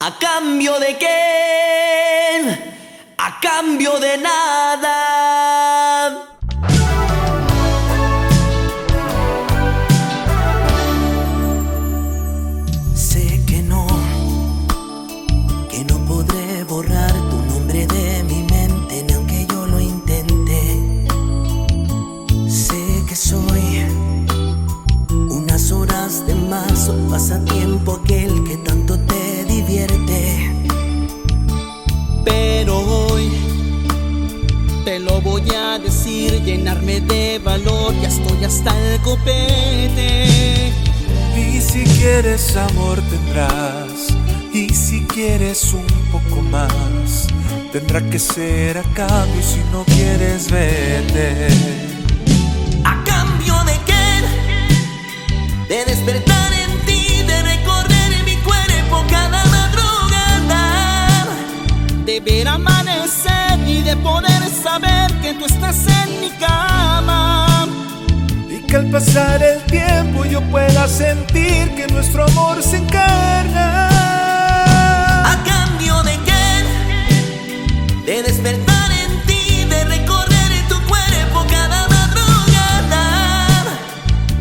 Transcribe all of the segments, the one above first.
¿A cambio de qué? A cambio de nada. Sé que no, que no podré borrar tu nombre de mi mente, ni aunque yo lo intente. Sé que soy unas horas de más o pasatiempo aquel que tanto te lo voy a decir, llenarme de valor, ya estoy hasta el copete. Y si quieres amor tendrás, y si quieres un poco más, tendrá que ser a cambio, si no quieres vete. Saber que tú estás en mi cama. Y que al pasar el tiempo yo pueda sentir que nuestro amor se encarna. ¿A cambio de qué? De despertar en ti, de recorrer tu cuerpo cada madrugada.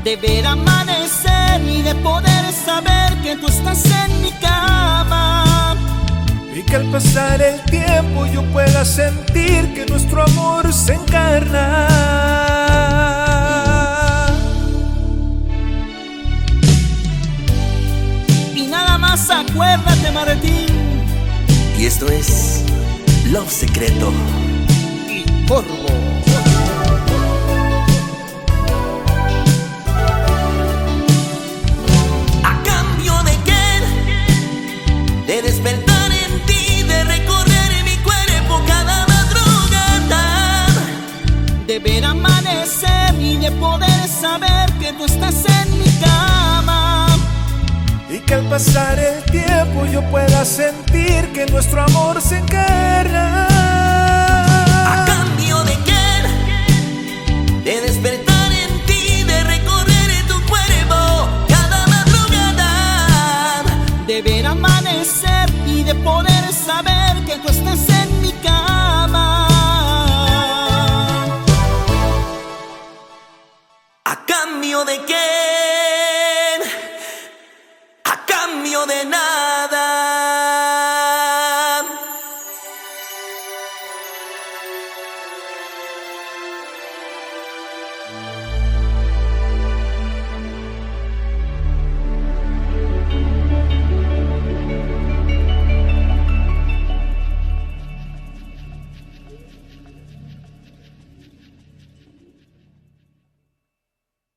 De ver amanecer y de poder saber que tú estás en mi cama. Y que al pasar el tiempo yo pueda sentir que nuestro amor se encarna. Y nada más acuérdate, Martín. Y esto es Love Secreto. Y Corvo. ¿A cambio de qué? De despertar De ver amanecer y de poder saber que tú estás en mi cama. Y que al pasar el tiempo yo pueda sentir que nuestro amor se encarna. ¿A cambio de qué? De despertar en ti, de recorrer en tu cuerpo cada madrugada. De ver amanecer y de poder saber que tú estás en de qué? A cambio de nada.